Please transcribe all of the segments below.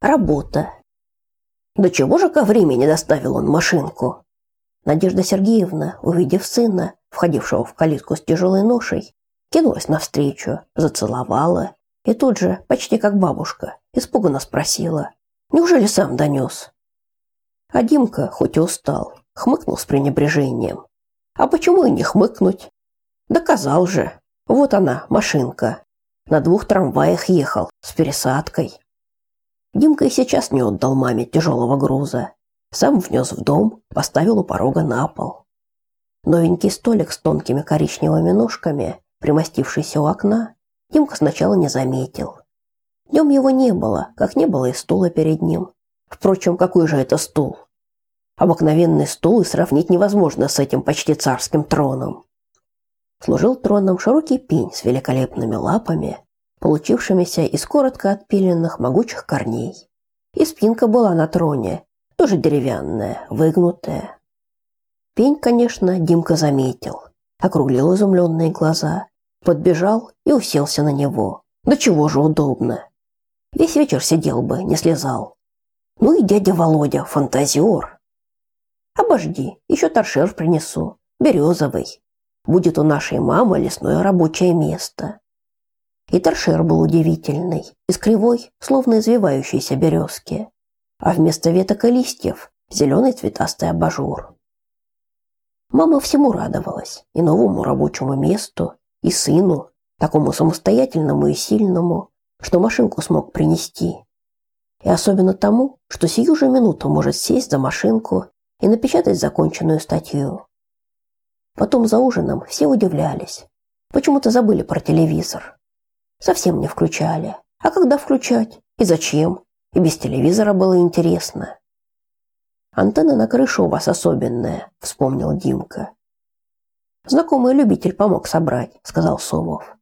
Работа. До чего же ко времени доставил он машинку? Надежда Сергеевна, увидев сына, входившего в калитку с тяжелой ношей, кинулась навстречу, зацеловала и тут же, почти как бабушка, испуганно спросила: "Неужели сам донес?» А Димка, хоть и устал, хмыкнул с пренебрежением. А почему и не хмыкнуть? Доказал же. Вот она, машинка. На двух трамваях ехал с пересадкой. Димка и сейчас не отдал маме тяжелого груза. Сам внес в дом, поставил у порога на пол. Новенький столик с тонкими коричневыми ножками, примостившийся у окна, Димка сначала не заметил. Днем его не было, как не было и стула перед ним. Впрочем, какой же это стул? Обыкновенный стул и сравнить невозможно с этим почти царским троном. Служил троном широкий пень с великолепными лапами, получившимися из коротко отпиленных могучих корней. И спинка была на троне, тоже деревянная, выгнутая. Пень, конечно, Димка заметил, округлил изумленные глаза, подбежал и уселся на него. Да чего же удобно. Весь вечер сидел бы, не слезал. Ну и дядя Володя, фантазер. Обожди, еще торшер принесу, березовый. Будет у нашей мамы лесное рабочее место. И торшер был удивительный, из кривой, словно извивающейся березки, а вместо веток и листьев зеленый цветастый абажур. Мама всему радовалась, и новому рабочему месту, и сыну, такому самостоятельному и сильному, что машинку смог принести. И особенно тому, что сию же минуту может сесть за машинку и напечатать законченную статью. Потом за ужином все удивлялись. Почему-то забыли про телевизор. Совсем не включали. А когда включать? И зачем? И без телевизора было интересно. Антенна на крыше у вас особенная, вспомнил Димка. Знакомый любитель помог собрать, сказал Сомов.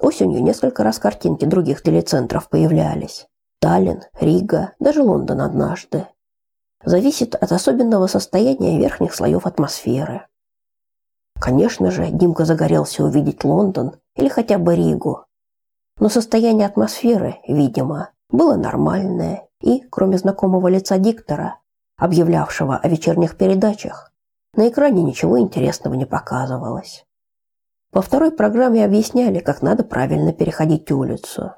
Осенью несколько раз картинки других телецентров появлялись. Таллин, Рига, даже Лондон однажды. Зависит от особенного состояния верхних слоев атмосферы. Конечно же, Димка загорелся увидеть Лондон или хотя бы Ригу. Но состояние атмосферы, видимо, было нормальное, и, кроме знакомого лица диктора, объявлявшего о вечерних передачах, на экране ничего интересного не показывалось. Во второй программе объясняли, как надо правильно переходить улицу.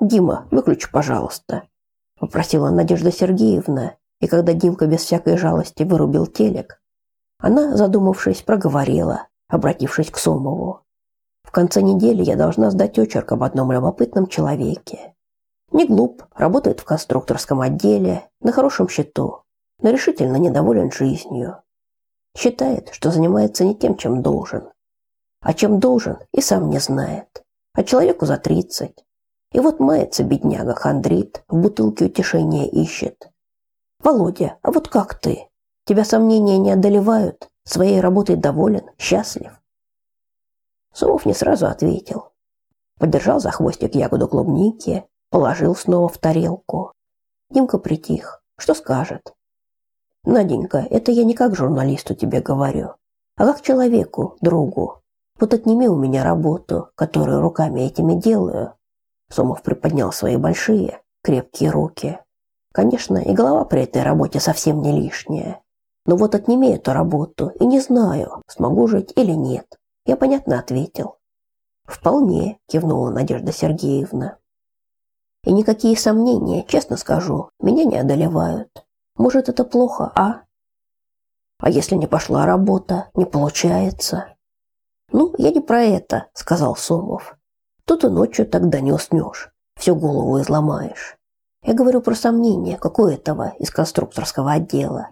«Дима, выключи, пожалуйста», – попросила Надежда Сергеевна, и когда Димка без всякой жалости вырубил телек, она, задумавшись, проговорила, обратившись к Сомову. В конце недели я должна сдать очерк об одном любопытном человеке. Не глуп, работает в конструкторском отделе, на хорошем счету, но решительно недоволен жизнью. Считает, что занимается не тем, чем должен. А чем должен, и сам не знает. А человеку за тридцать. И вот мается бедняга хандрит, в бутылке утешения ищет. Володя, а вот как ты? Тебя сомнения не одолевают? Своей работой доволен, счастлив?» Сомов не сразу ответил. Подержал за хвостик ягоду клубники, положил снова в тарелку. Димка притих. Что скажет? Наденька, это я не как журналисту тебе говорю, а как человеку, другу. Вот отними у меня работу, которую руками этими делаю. Сомов приподнял свои большие, крепкие руки. Конечно, и голова при этой работе совсем не лишняя. Но вот отними эту работу, и не знаю, смогу жить или нет. Я понятно ответил. Вполне, кивнула Надежда Сергеевна. И никакие сомнения, честно скажу, меня не одолевают. Может, это плохо, а? А если не пошла работа, не получается? Ну, я не про это, сказал Сомов. Тут и ночью тогда не уснешь, всю голову изломаешь. Я говорю про сомнения, какое этого из конструкторского отдела.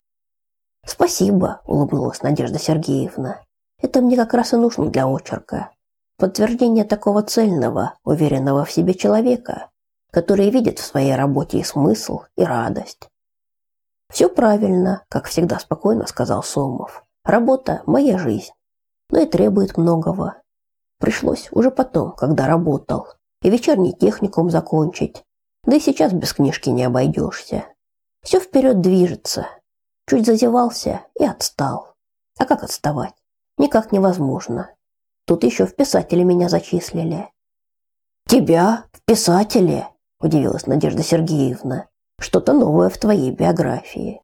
Спасибо, улыбнулась Надежда Сергеевна. Это мне как раз и нужно для очерка. Подтверждение такого цельного, уверенного в себе человека, который видит в своей работе и смысл, и радость. Все правильно, как всегда спокойно сказал Сомов. Работа моя жизнь, но и требует многого. Пришлось уже потом, когда работал, и вечерний техникум закончить. Да и сейчас без книжки не обойдешься. Все вперед движется, Чуть зазевался и отстал. А как отставать? Никак невозможно. Тут еще в писатели меня зачислили. Тебя в писатели? удивилась Надежда Сергеевна. Что-то новое в твоей биографии.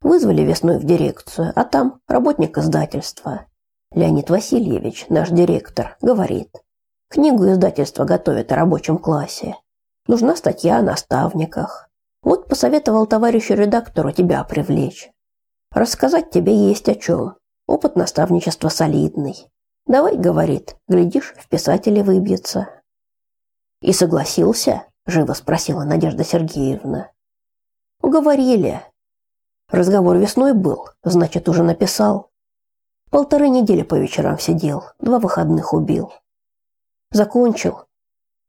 Вызвали весной в дирекцию, а там работник издательства. Леонид Васильевич, наш директор, говорит: "Книгу издательства готовят о рабочем классе. Нужна статья о наставниках. Вот посоветовал товарищу редактору тебя привлечь. Рассказать тебе есть о чем. Опыт наставничества солидный. Давай, говорит, глядишь, в писатели выбьется. И согласился? живо спросила Надежда Сергеевна. Уговорили. Разговор весной был, значит, уже написал. Полторы недели по вечерам сидел, два выходных убил. Закончил.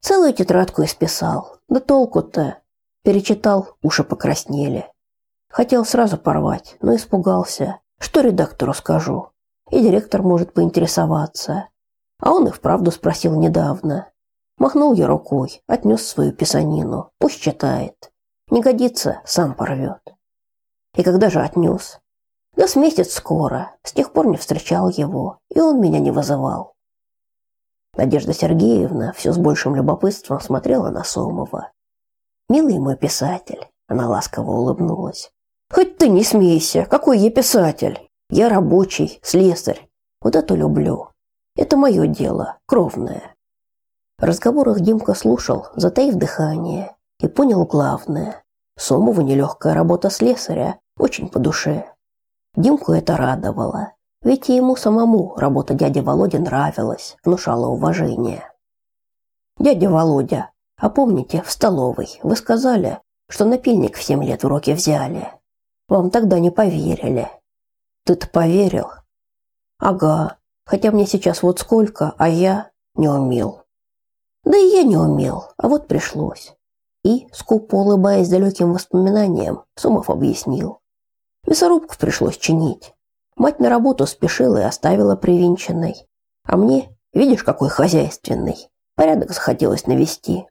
Целую тетрадку исписал. Да толку-то. Перечитал, уши покраснели. Хотел сразу порвать, но испугался. Что редактору скажу? И директор может поинтересоваться. А он и вправду спросил недавно. Махнул я рукой, отнес свою писанину. Пусть читает. Не годится, сам порвет. И когда же отнес? Да с месяц скоро. С тех пор не встречал его, и он меня не вызывал. Надежда Сергеевна все с большим любопытством смотрела на Сомова. «Милый мой писатель», — она ласково улыбнулась. «Хоть ты не смейся, какой я писатель? Я рабочий, слесарь. Вот это люблю. Это мое дело, кровное». В разговорах Димка слушал, затаив дыхание, и понял главное. Сомову нелегкая работа слесаря, очень по душе. Димку это радовало, ведь и ему самому работа дяди Володи нравилась, внушала уважение. «Дядя Володя, а помните, в столовой вы сказали, что напильник в семь лет в взяли? Вам тогда не поверили». «Ты-то поверил?» «Ага, хотя мне сейчас вот сколько, а я не умел». «Да и я не умел, а вот пришлось». И, скупо улыбаясь далеким воспоминаниям, Сумов объяснил. Мясорубку пришлось чинить. Мать на работу спешила и оставила привинченной. А мне, видишь, какой хозяйственный, порядок захотелось навести.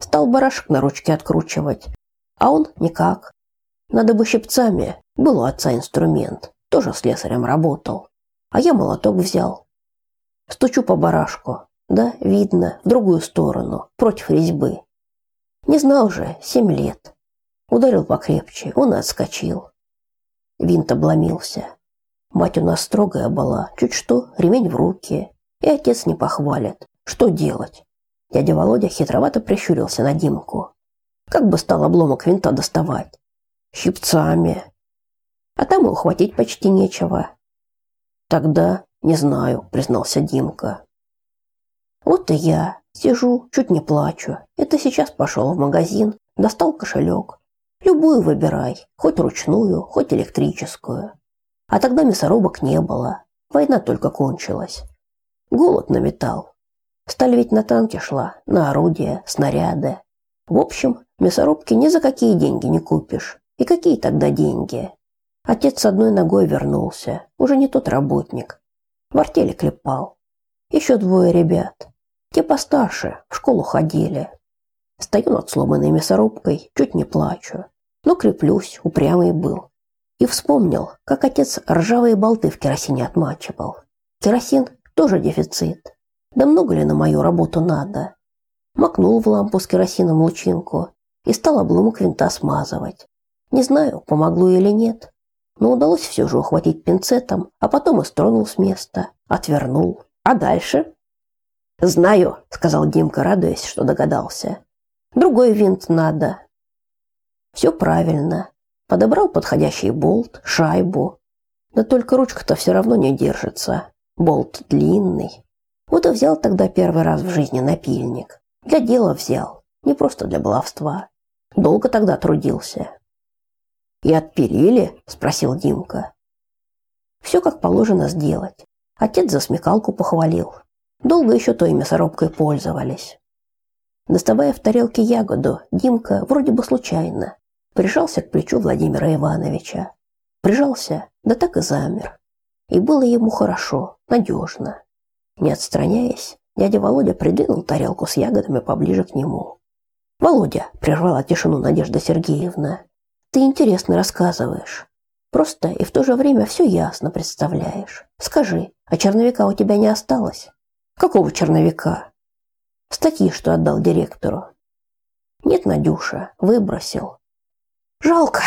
Стал барашек на ручке откручивать, а он никак. Надо бы щипцами, был у отца инструмент, тоже слесарем работал. А я молоток взял. Стучу по барашку, да, видно, в другую сторону, против резьбы. Не знал же, семь лет. Ударил покрепче, он и отскочил. Винт обломился. Мать у нас строгая была, чуть что, ремень в руки. И отец не похвалит. Что делать? Дядя Володя хитровато прищурился на Димку. Как бы стал обломок винта доставать? Щипцами. А там и ухватить почти нечего. Тогда не знаю, признался Димка. Вот и я сижу, чуть не плачу. Это сейчас пошел в магазин, достал кошелек. Любую выбирай, хоть ручную, хоть электрическую. А тогда мясорубок не было. Война только кончилась. Голод на металл. Сталь ведь на танке шла, на орудия, снаряды. В общем, мясорубки ни за какие деньги не купишь. И какие тогда деньги? Отец с одной ногой вернулся, уже не тот работник. В артели клепал. Еще двое ребят. Те постарше, в школу ходили. Стою над сломанной мясорубкой, чуть не плачу. Но креплюсь, упрямый был. И вспомнил, как отец ржавые болты в керосине отмачивал. Керосин тоже дефицит. Да много ли на мою работу надо? Макнул в лампу с керосином лучинку и стал обломок винта смазывать. Не знаю, помогло или нет, но удалось все же ухватить пинцетом, а потом и стронул с места, отвернул. А дальше? Знаю, сказал Димка, радуясь, что догадался. Другой винт надо. Все правильно. Подобрал подходящий болт, шайбу. Да только ручка-то все равно не держится. Болт длинный. Вот и взял тогда первый раз в жизни напильник. Для дела взял, не просто для баловства. Долго тогда трудился. «И отпилили?» – спросил Димка. Все как положено сделать. Отец за смекалку похвалил. Долго еще той мясорубкой пользовались. Доставая в тарелке ягоду, Димка вроде бы случайно прижался к плечу Владимира Ивановича. Прижался, да так и замер. И было ему хорошо, надежно. Не отстраняясь, дядя Володя придвинул тарелку с ягодами поближе к нему. «Володя», – прервала тишину Надежда Сергеевна, – «ты интересно рассказываешь. Просто и в то же время все ясно представляешь. Скажи, а черновика у тебя не осталось?» «Какого черновика?» «Статьи, что отдал директору». Нет, Надюша, выбросил. Жалко.